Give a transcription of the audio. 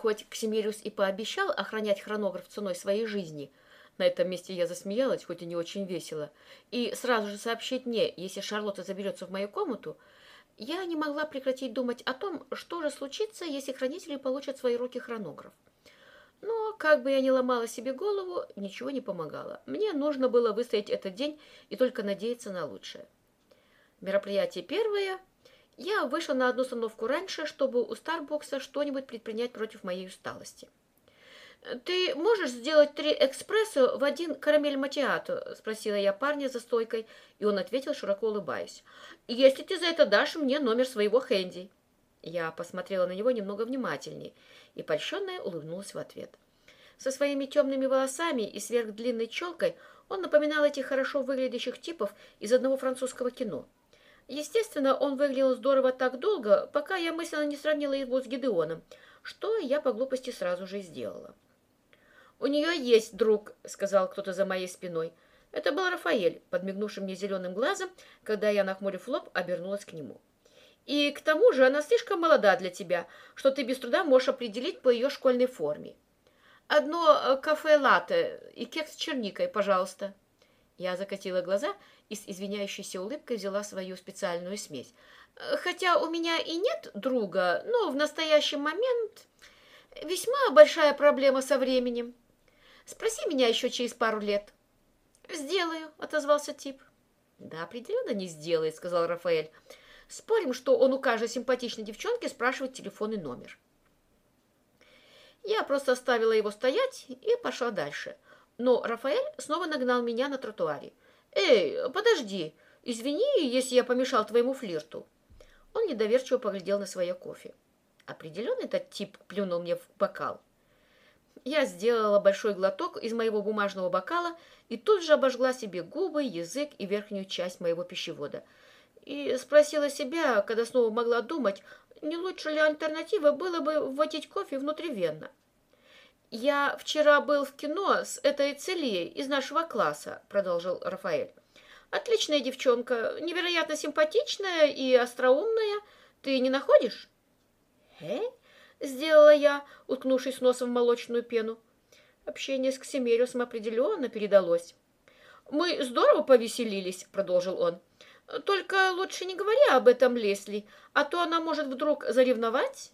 хоть Ксимериус и пообещал охранять хронограф ценой своей жизни, на этом месте я засмеялась, хоть и не очень весело, и сразу же сообщить мне, если Шарлотта заберется в мою комнату, я не могла прекратить думать о том, что же случится, если хранители получат в свои руки хронограф. Но, как бы я ни ломала себе голову, ничего не помогало. Мне нужно было выстоять этот день и только надеяться на лучшее. Мероприятие первое. Я вышла на одну остановку раньше, чтобы у Старбокса что-нибудь предпринять против моей усталости. «Ты можешь сделать три экспресса в один карамель матиато?» – спросила я парня за стойкой, и он ответил, широко улыбаясь. «Если ты за это дашь мне номер своего хэнди». Я посмотрела на него немного внимательнее и, польщенная, улыбнулась в ответ. Со своими темными волосами и сверхдлинной челкой он напоминал этих хорошо выглядящих типов из одного французского кино. Естественно, он выглядел здорово так долго, пока я мысленно не сравнила его с Гидеоном, что я по глупости сразу же сделала. «У нее есть друг», — сказал кто-то за моей спиной. Это был Рафаэль, подмигнувший мне зеленым глазом, когда я, нахмурив лоб, обернулась к нему. «И к тому же она слишком молода для тебя, что ты без труда можешь определить по ее школьной форме. Одно э, кафе-латте и кекс с черникой, пожалуйста». Я закатила глаза и с извиняющейся улыбкой взяла свою специальную смесь. «Хотя у меня и нет друга, но в настоящий момент весьма большая проблема со временем». Спроси меня еще через пару лет. Сделаю, отозвался тип. Да, определенно не сделает, сказал Рафаэль. Спорим, что он у каждой симпатичной девчонки спрашивает телефон и номер. Я просто оставила его стоять и пошла дальше. Но Рафаэль снова нагнал меня на тротуаре. «Эй, подожди, извини, если я помешал твоему флирту». Он недоверчиво поглядел на свое кофе. Определенно этот тип плюнул мне в бокал. Я сделала большой глоток из моего бумажного бокала и тут же обожгла себе губы, язык и верхнюю часть моего пищевода. И спросила себя, когда снова могла думать, не лучше ли альтернатива было бы вводить кофе внутривенно. «Я вчера был в кино с этой Целией из нашего класса», — продолжил Рафаэль. «Отличная девчонка, невероятно симпатичная и остроумная. Ты не находишь?» «Э?» сделала я, уткнувшись носом в молочную пену. Общение с Ксимериусом определенно передалось. «Мы здорово повеселились», — продолжил он. «Только лучше не говори об этом Лесли, а то она может вдруг заревновать».